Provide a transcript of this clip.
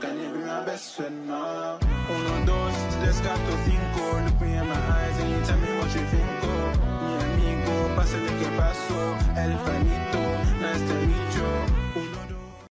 Can you bring my best friend now. Uno, dos, tres, cuatro, cinco. Look me in my eyes and you tell me what you think. Oh, mi amigo, Pase lo que paso. El fanito,